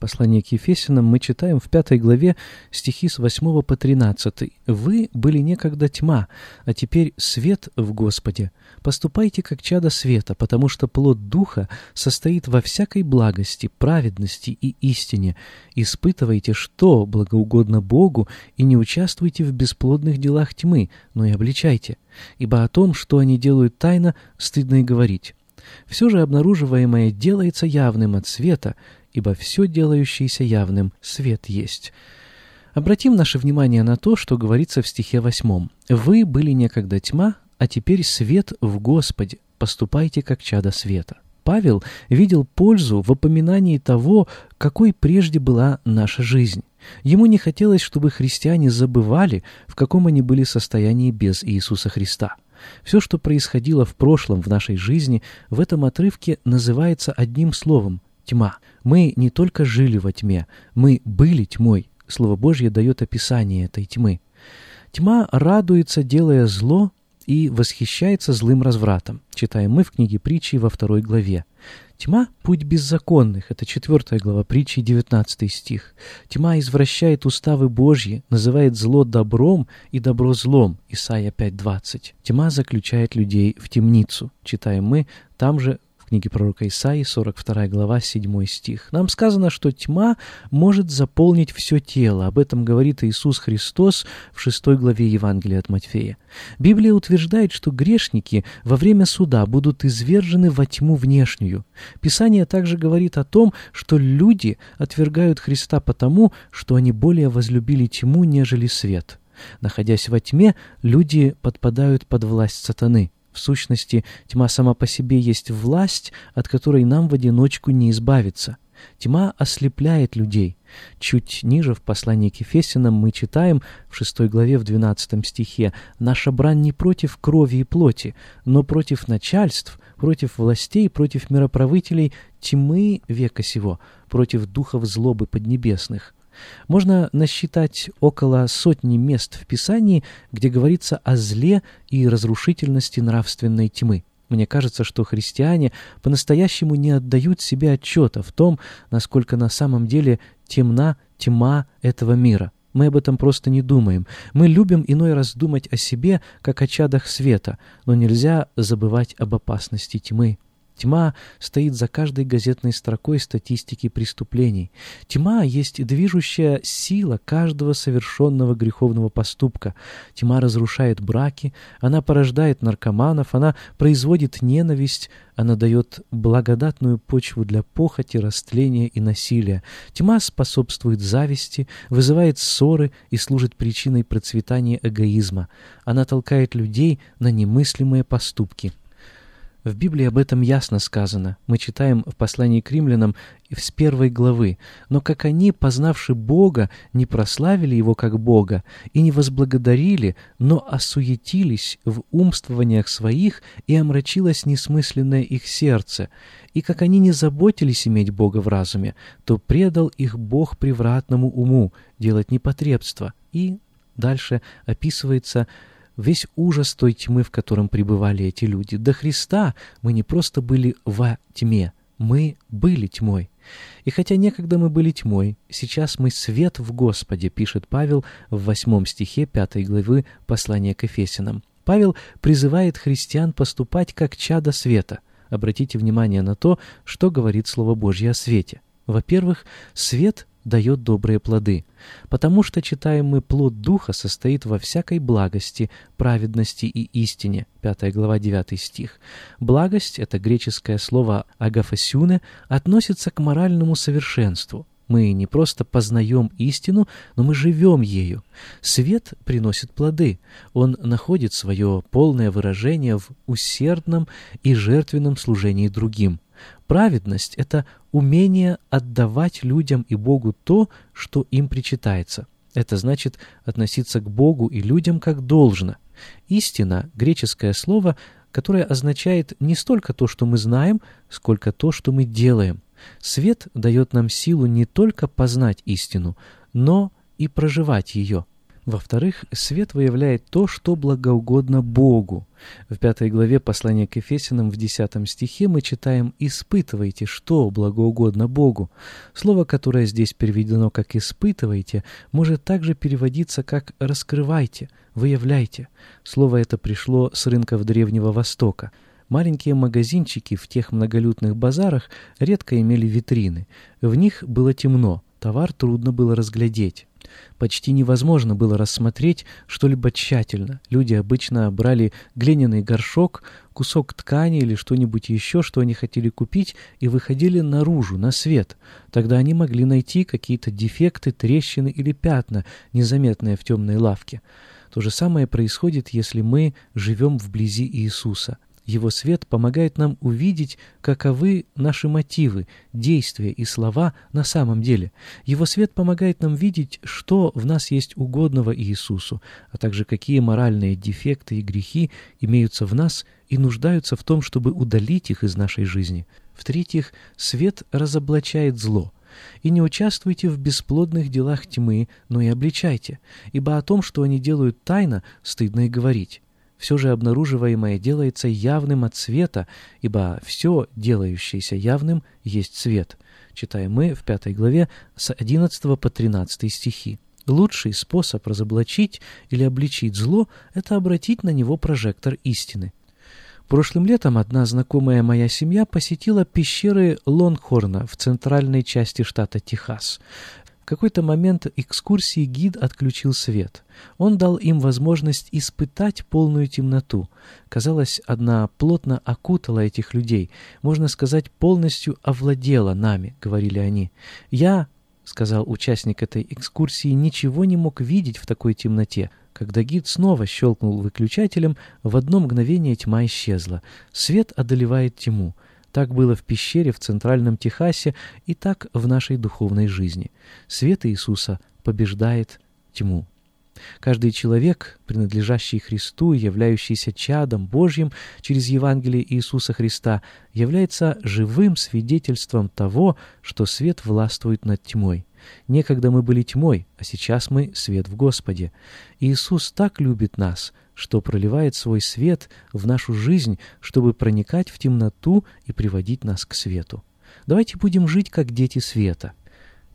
Послание к Ефесянам мы читаем в пятой главе стихи с 8 по 13. «Вы были некогда тьма, а теперь свет в Господе. Поступайте как чада света, потому что плод Духа состоит во всякой благости, праведности и истине. Испытывайте, что благоугодно Богу, и не участвуйте в бесплодных делах тьмы, но и обличайте. Ибо о том, что они делают тайно, стыдно и говорить». Все же обнаруживаемое делается явным от света, ибо все делающееся явным свет есть. Обратим наше внимание на то, что говорится в стихе восьмом. «Вы были некогда тьма, а теперь свет в Господе. Поступайте, как чада света». Павел видел пользу в опоминании того, какой прежде была наша жизнь. Ему не хотелось, чтобы христиане забывали, в каком они были состоянии без Иисуса Христа. Все, что происходило в прошлом в нашей жизни, в этом отрывке называется одним словом – тьма. Мы не только жили во тьме, мы были тьмой. Слово Божье дает описание этой тьмы. Тьма радуется, делая зло, и восхищается злым развратом. Читаем мы в книге притчи во второй главе. Тьма — путь беззаконных, это четвертая глава притчи, девятнадцатый стих. Тьма извращает уставы Божьи, называет зло добром и добро злом, Исайя 5.20. Тьма заключает людей в темницу, читаем мы там же книге пророка Исаии, 42 глава, 7 стих. Нам сказано, что тьма может заполнить все тело. Об этом говорит Иисус Христос в 6 главе Евангелия от Матфея. Библия утверждает, что грешники во время суда будут извержены во тьму внешнюю. Писание также говорит о том, что люди отвергают Христа потому, что они более возлюбили тьму, нежели свет. Находясь во тьме, люди подпадают под власть сатаны. В сущности, тьма сама по себе есть власть, от которой нам в одиночку не избавиться. Тьма ослепляет людей. Чуть ниже в послании к Ефесянам мы читаем в 6 главе в 12 стихе «Наша брань не против крови и плоти, но против начальств, против властей, против мироправителей тьмы века сего, против духов злобы поднебесных». Можно насчитать около сотни мест в Писании, где говорится о зле и разрушительности нравственной тьмы. Мне кажется, что христиане по-настоящему не отдают себе отчета в том, насколько на самом деле темна тьма этого мира. Мы об этом просто не думаем. Мы любим иной раз думать о себе, как о чадах света, но нельзя забывать об опасности тьмы. Тьма стоит за каждой газетной строкой статистики преступлений. Тьма есть движущая сила каждого совершенного греховного поступка. Тьма разрушает браки, она порождает наркоманов, она производит ненависть, она дает благодатную почву для похоти, растления и насилия. Тьма способствует зависти, вызывает ссоры и служит причиной процветания эгоизма. Она толкает людей на немыслимые поступки. В Библии об этом ясно сказано. Мы читаем в послании к римлянам с первой главы. «Но как они, познавши Бога, не прославили Его как Бога и не возблагодарили, но осуетились в умствованиях своих, и омрачилось несмысленное их сердце. И как они не заботились иметь Бога в разуме, то предал их Бог превратному уму делать непотребство». И дальше описывается весь ужас той тьмы, в котором пребывали эти люди. До Христа мы не просто были во тьме, мы были тьмой. И хотя некогда мы были тьмой, сейчас мы свет в Господе, пишет Павел в восьмом стихе пятой главы послания к Ефесянам. Павел призывает христиан поступать как чада света. Обратите внимание на то, что говорит Слово Божье о свете. Во-первых, свет дает добрые плоды, потому что читаемый плод Духа состоит во всякой благости, праведности и истине. 5 глава 9 стих. Благость, это греческое слово «агафасюне», относится к моральному совершенству. Мы не просто познаем истину, но мы живем ею. Свет приносит плоды. Он находит свое полное выражение в усердном и жертвенном служении другим. Праведность — это умение отдавать людям и Богу то, что им причитается. Это значит относиться к Богу и людям как должно. Истина — греческое слово, которое означает не столько то, что мы знаем, сколько то, что мы делаем. Свет дает нам силу не только познать истину, но и проживать ее. Во-вторых, свет выявляет то, что благоугодно Богу. В пятой главе послания к Ефесянам в десятом стихе мы читаем «испытывайте, что благоугодно Богу». Слово, которое здесь переведено как «испытывайте», может также переводиться как «раскрывайте», «выявляйте». Слово это пришло с рынков Древнего Востока. Маленькие магазинчики в тех многолюдных базарах редко имели витрины. В них было темно, товар трудно было разглядеть. Почти невозможно было рассмотреть что-либо тщательно. Люди обычно брали глиняный горшок, кусок ткани или что-нибудь еще, что они хотели купить, и выходили наружу, на свет. Тогда они могли найти какие-то дефекты, трещины или пятна, незаметные в темной лавке. То же самое происходит, если мы живем вблизи Иисуса. Его свет помогает нам увидеть, каковы наши мотивы, действия и слова на самом деле. Его свет помогает нам видеть, что в нас есть угодного Иисусу, а также какие моральные дефекты и грехи имеются в нас и нуждаются в том, чтобы удалить их из нашей жизни. В-третьих, свет разоблачает зло. И не участвуйте в бесплодных делах тьмы, но и обличайте, ибо о том, что они делают тайно, стыдно и говорить все же обнаруживаемое делается явным от света, ибо все, делающееся явным, есть свет. Читаем мы в пятой главе с 11 по 13 стихи. Лучший способ разоблачить или обличить зло – это обратить на него прожектор истины. Прошлым летом одна знакомая моя семья посетила пещеры Лонгхорна в центральной части штата Техас какой-то момент экскурсии гид отключил свет. Он дал им возможность испытать полную темноту. Казалось, одна плотно окутала этих людей, можно сказать, полностью овладела нами, говорили они. «Я, — сказал участник этой экскурсии, — ничего не мог видеть в такой темноте. Когда гид снова щелкнул выключателем, в одно мгновение тьма исчезла. Свет одолевает тьму. Так было в пещере в Центральном Техасе и так в нашей духовной жизни. Свет Иисуса побеждает тьму. Каждый человек, принадлежащий Христу и являющийся чадом Божьим через Евангелие Иисуса Христа, является живым свидетельством того, что свет властвует над тьмой. Некогда мы были тьмой, а сейчас мы свет в Господе. Иисус так любит нас, что проливает свой свет в нашу жизнь, чтобы проникать в темноту и приводить нас к свету. Давайте будем жить как дети света.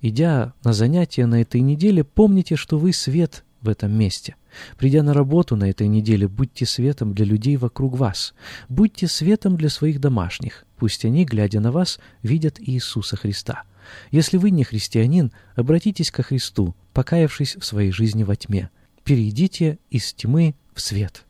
Идя на занятия на этой неделе, помните, что вы свет в этом месте. Придя на работу на этой неделе, будьте светом для людей вокруг вас. Будьте светом для своих домашних. Пусть они, глядя на вас, видят Иисуса Христа. Если вы не христианин, обратитесь ко Христу, покаявшись в своей жизни во тьме. Перейдите из тьмы в свет.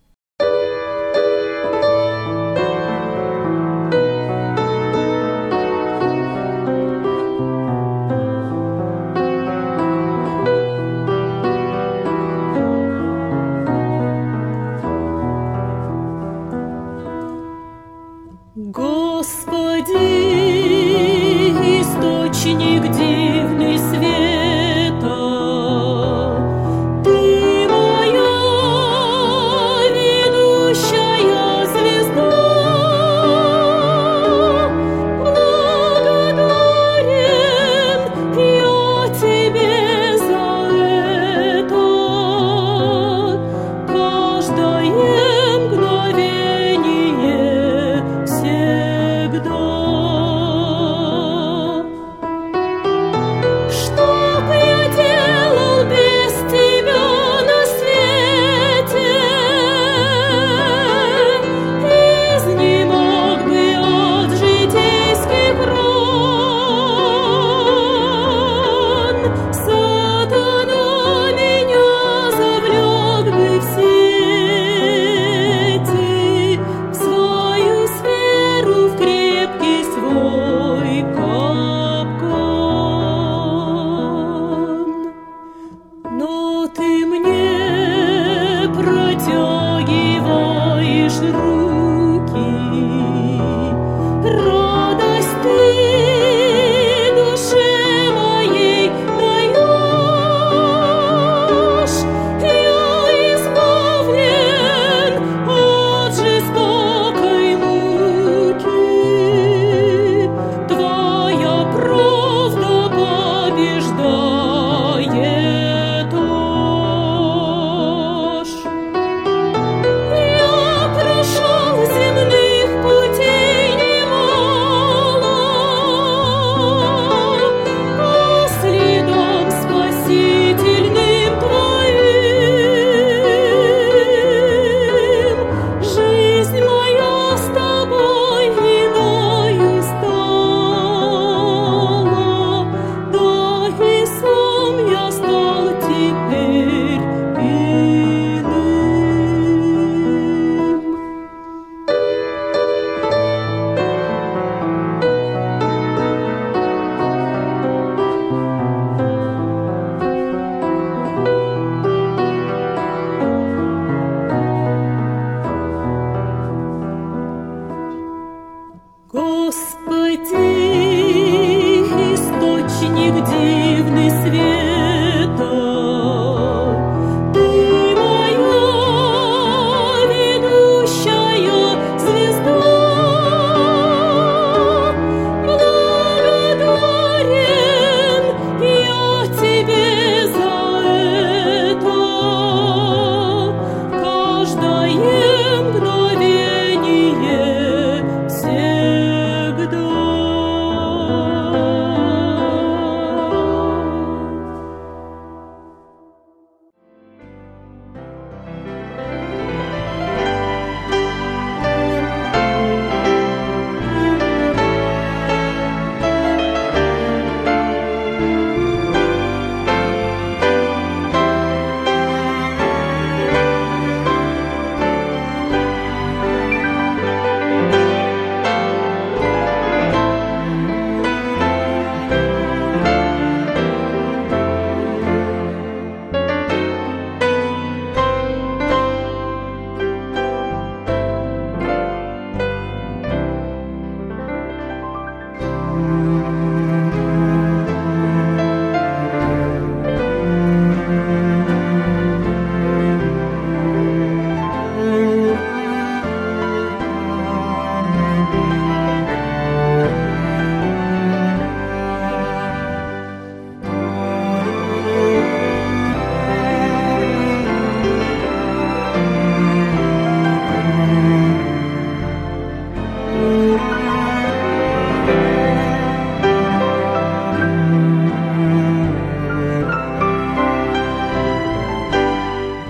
ты мне